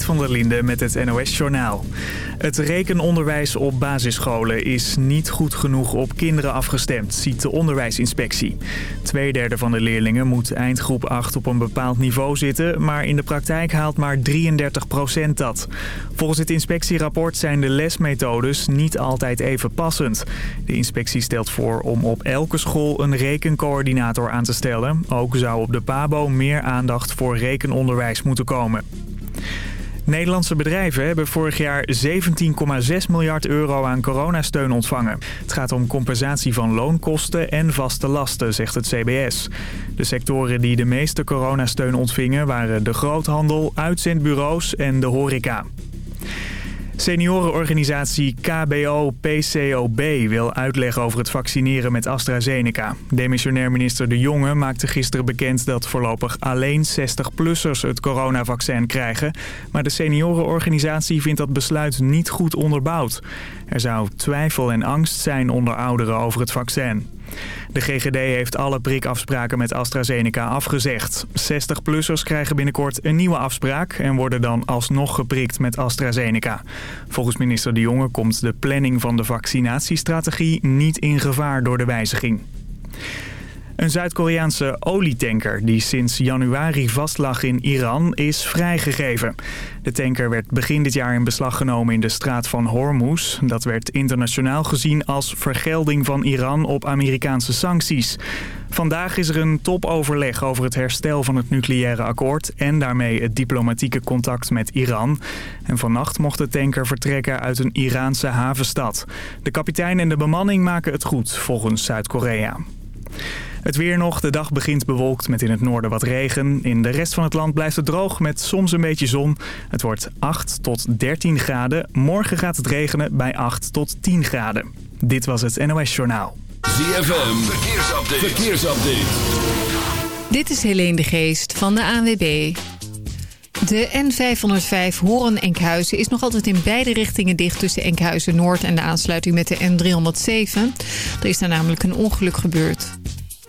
Van der Linde met het NOS-journaal. Het rekenonderwijs op basisscholen is niet goed genoeg op kinderen afgestemd, ziet de onderwijsinspectie. Tweederde van de leerlingen moet eindgroep 8 op een bepaald niveau zitten, maar in de praktijk haalt maar 33% dat. Volgens het inspectierapport zijn de lesmethodes niet altijd even passend. De inspectie stelt voor om op elke school een rekencoördinator aan te stellen. Ook zou op de PABO meer aandacht voor rekenonderwijs moeten komen. Nederlandse bedrijven hebben vorig jaar 17,6 miljard euro aan coronasteun ontvangen. Het gaat om compensatie van loonkosten en vaste lasten, zegt het CBS. De sectoren die de meeste coronasteun ontvingen waren de groothandel, uitzendbureaus en de horeca. Seniorenorganisatie KBO-PCOB wil uitleg over het vaccineren met AstraZeneca. Demissionair minister De Jonge maakte gisteren bekend dat voorlopig alleen 60-plussers het coronavaccin krijgen. Maar de seniorenorganisatie vindt dat besluit niet goed onderbouwd. Er zou twijfel en angst zijn onder ouderen over het vaccin. De GGD heeft alle prikafspraken met AstraZeneca afgezegd. 60-plussers krijgen binnenkort een nieuwe afspraak en worden dan alsnog geprikt met AstraZeneca. Volgens minister De Jonge komt de planning van de vaccinatiestrategie niet in gevaar door de wijziging. Een Zuid-Koreaanse olietanker die sinds januari vastlag in Iran is vrijgegeven. De tanker werd begin dit jaar in beslag genomen in de straat van Hormuz. Dat werd internationaal gezien als vergelding van Iran op Amerikaanse sancties. Vandaag is er een topoverleg over het herstel van het nucleaire akkoord... en daarmee het diplomatieke contact met Iran. En vannacht mocht de tanker vertrekken uit een Iraanse havenstad. De kapitein en de bemanning maken het goed, volgens Zuid-Korea. Het weer nog. De dag begint bewolkt met in het noorden wat regen. In de rest van het land blijft het droog met soms een beetje zon. Het wordt 8 tot 13 graden. Morgen gaat het regenen bij 8 tot 10 graden. Dit was het NOS Journaal. ZFM. Verkeersupdate. Verkeersupdate. Dit is Helene de Geest van de ANWB. De N505 Horen-Enkhuizen is nog altijd in beide richtingen dicht... tussen Enkhuizen Noord en de aansluiting met de N307. Er is daar namelijk een ongeluk gebeurd.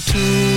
To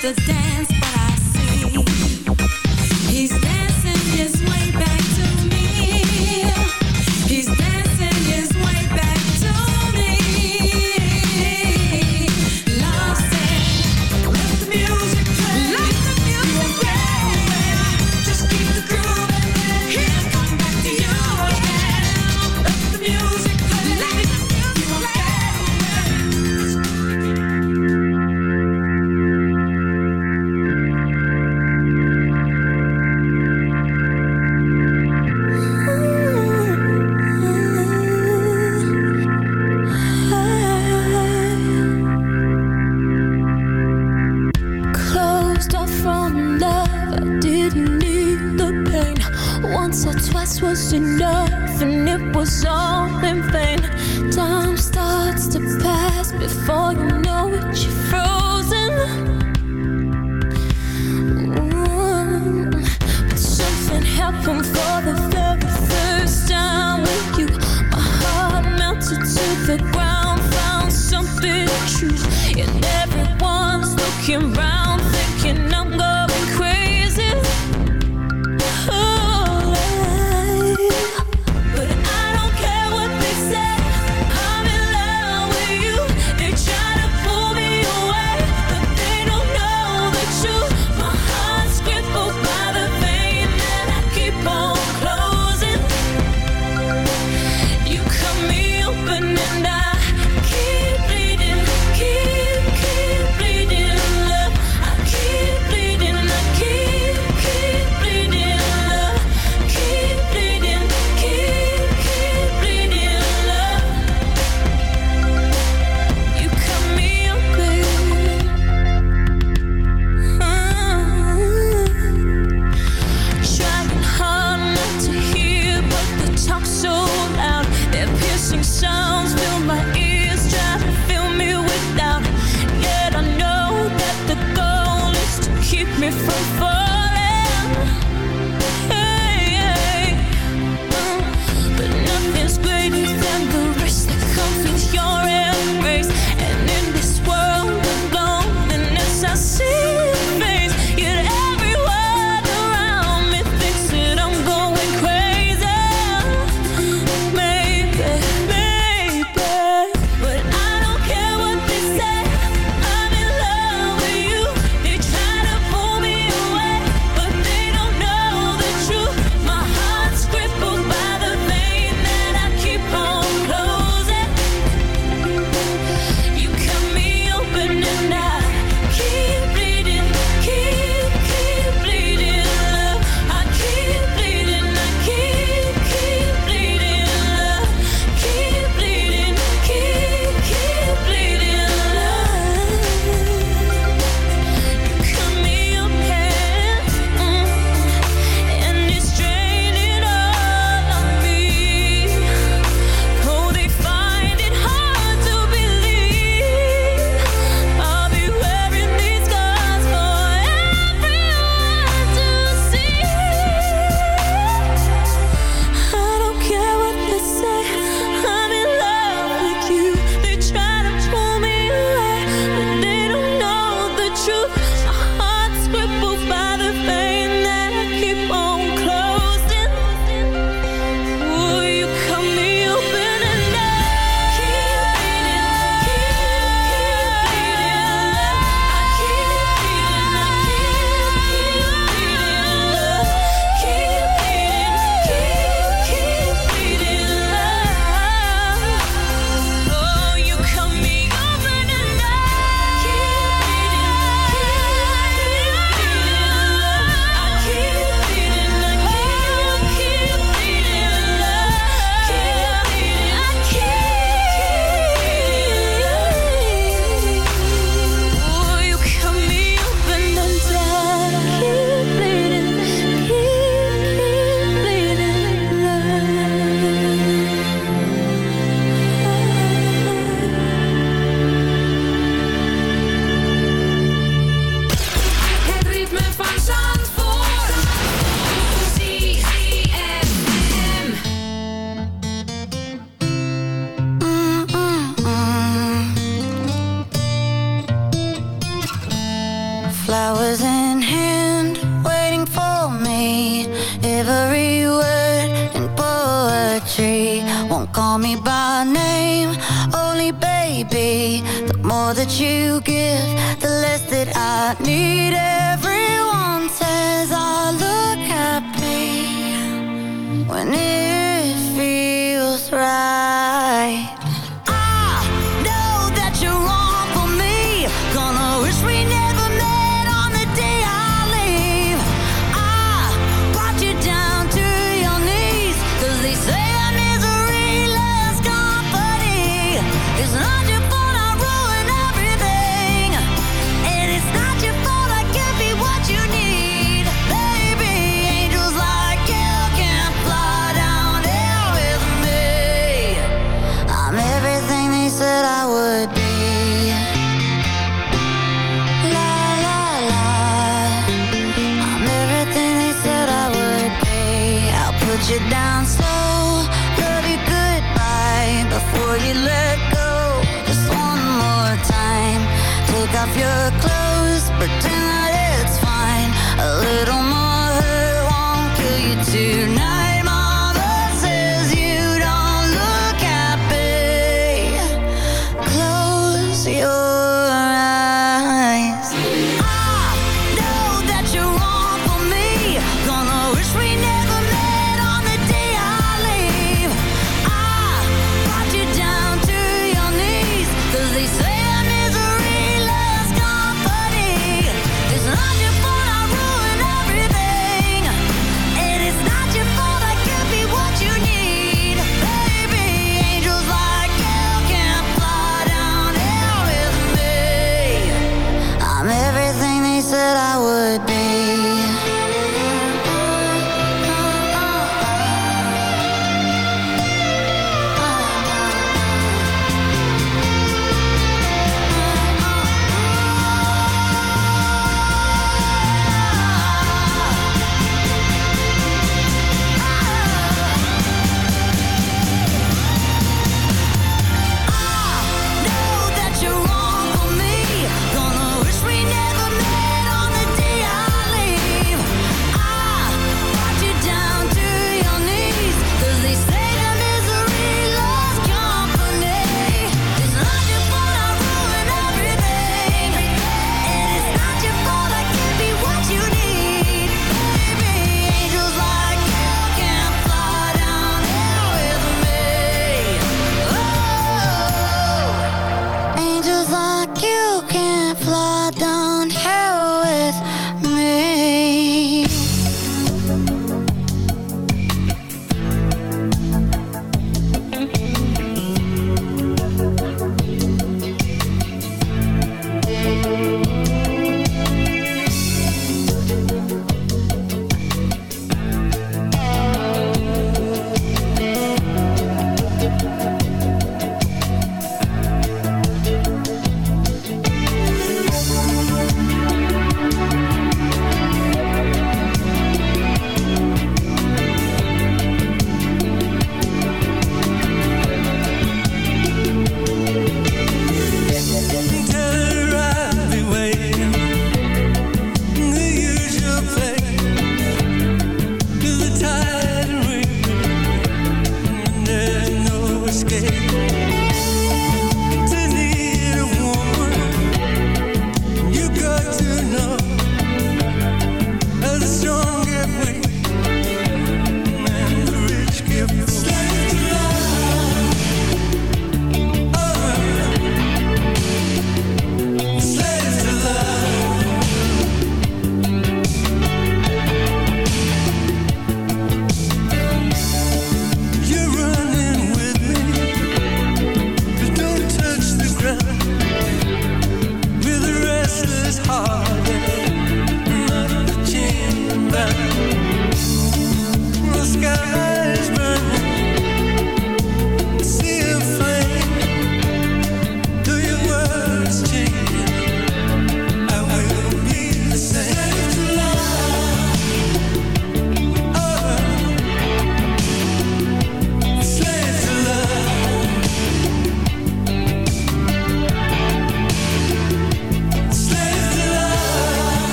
to dance.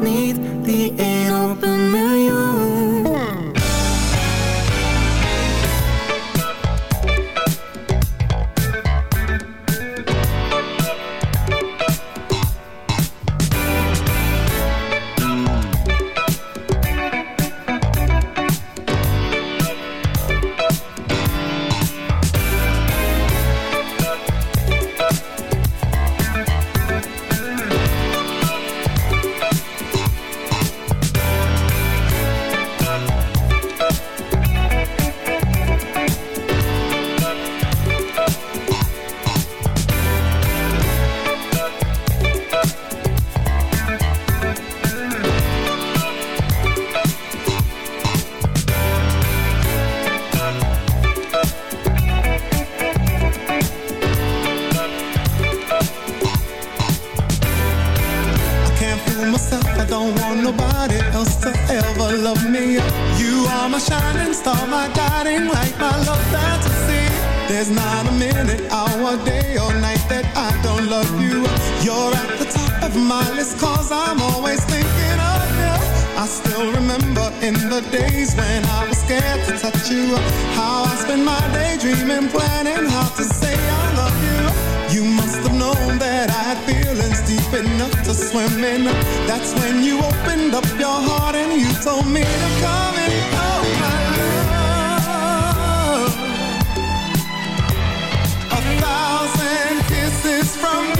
niet to. That's when you opened up your heart and you told me to come in. Oh, my love. A thousand kisses from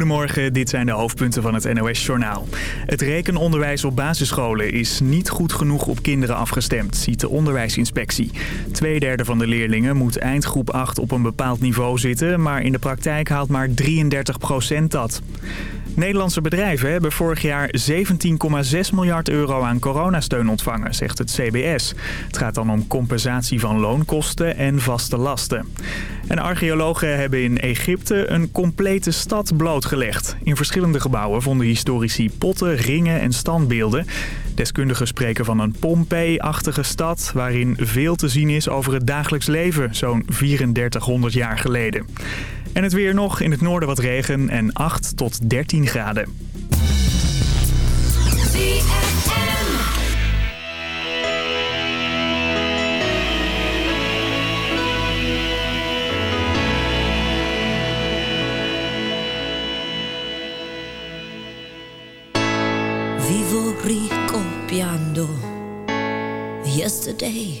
Goedemorgen, dit zijn de hoofdpunten van het NOS-journaal. Het rekenonderwijs op basisscholen is niet goed genoeg op kinderen afgestemd, ziet de onderwijsinspectie. Tweederde van de leerlingen moet eindgroep 8 op een bepaald niveau zitten, maar in de praktijk haalt maar 33% dat. Nederlandse bedrijven hebben vorig jaar 17,6 miljard euro aan coronasteun ontvangen, zegt het CBS. Het gaat dan om compensatie van loonkosten en vaste lasten. En archeologen hebben in Egypte een complete stad blootgelegd. In verschillende gebouwen vonden historici potten, ringen en standbeelden. Deskundigen spreken van een Pompeii-achtige stad... waarin veel te zien is over het dagelijks leven, zo'n 3400 jaar geleden. En het weer nog, in het noorden wat regen en 8 tot 13 graden. Vivo ricopiando. Yesterday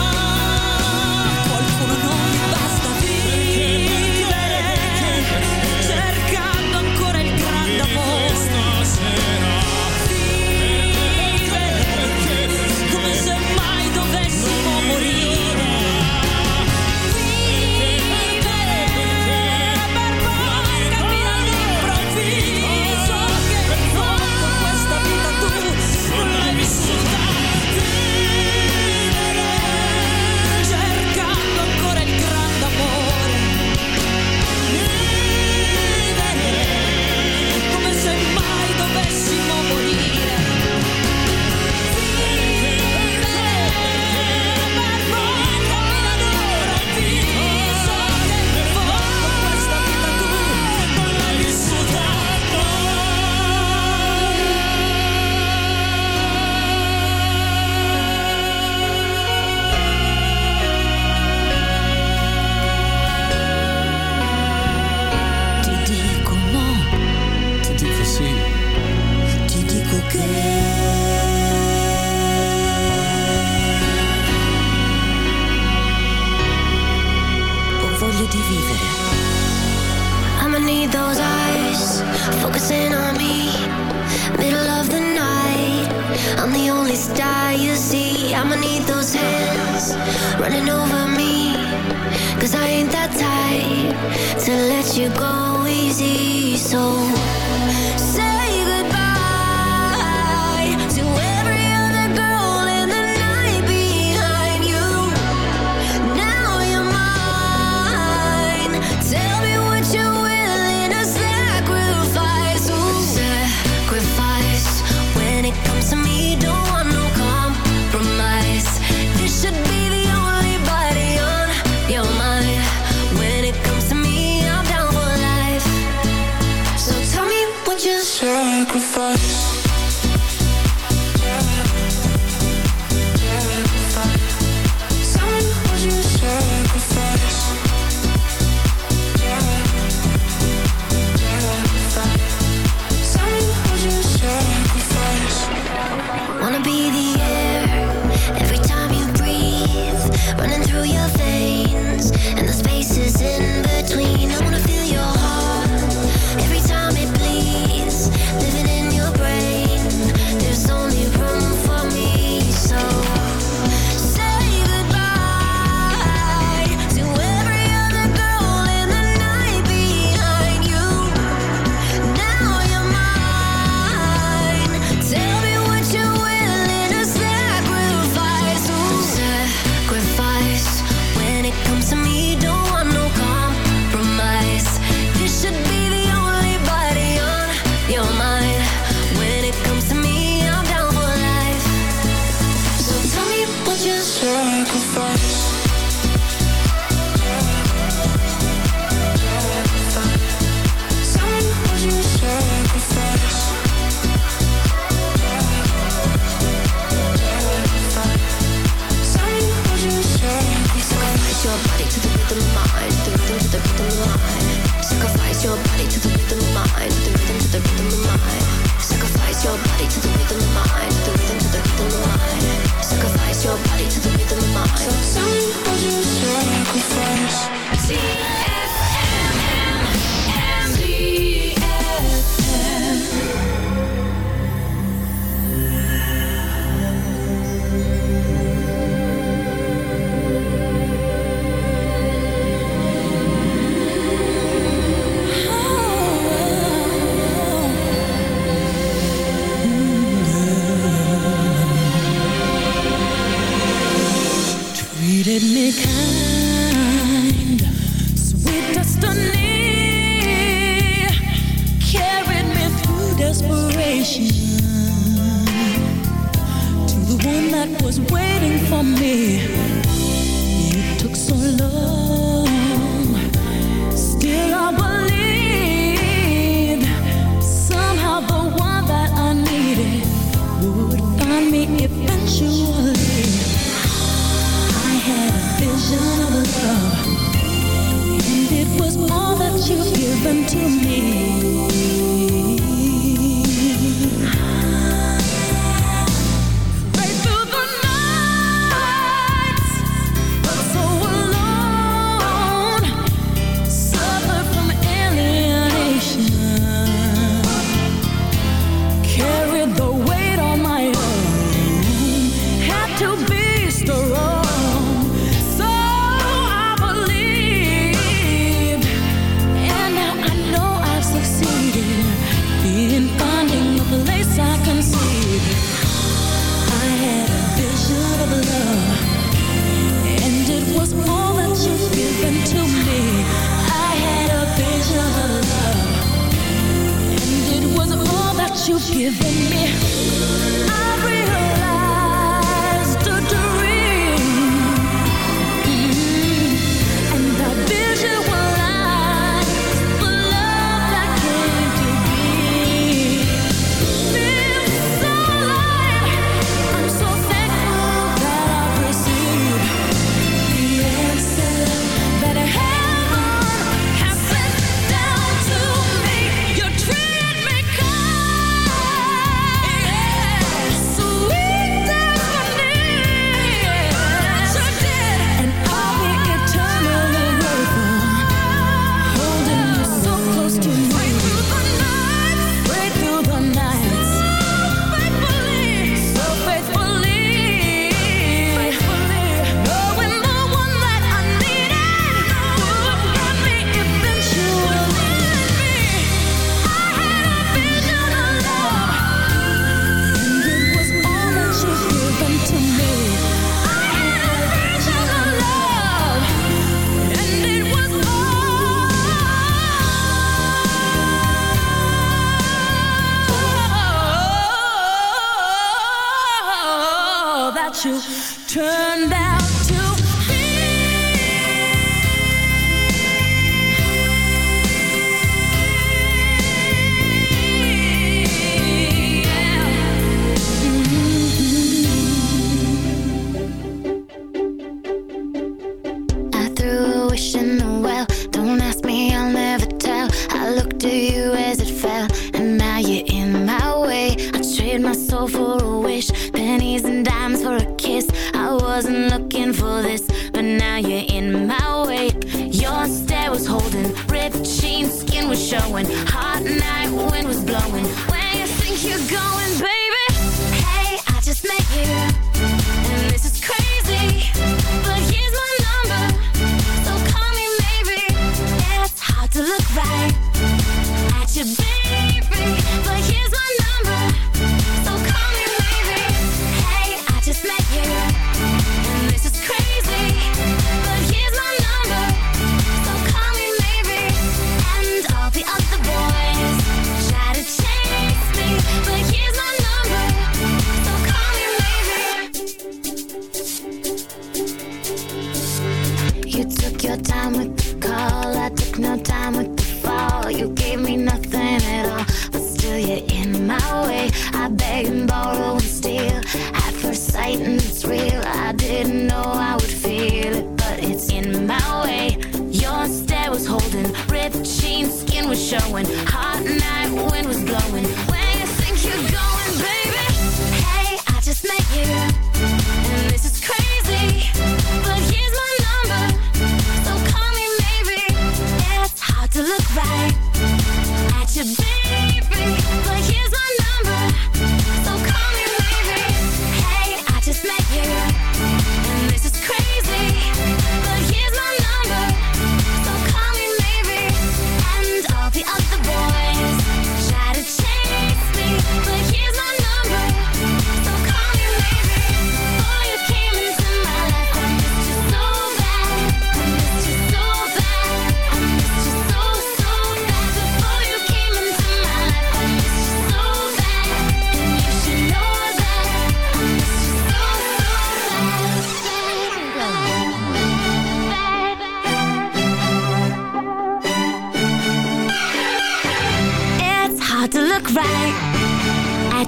golden. Ripped jeans, skin was showing. Hot night, wind was blowing. Where you think you're going, baby?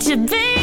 you, be.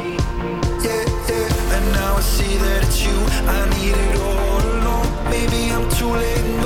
now I see that it's you. I need it all alone. Maybe I'm too late and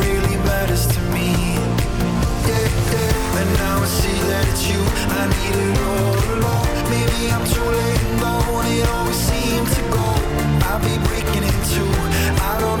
I don't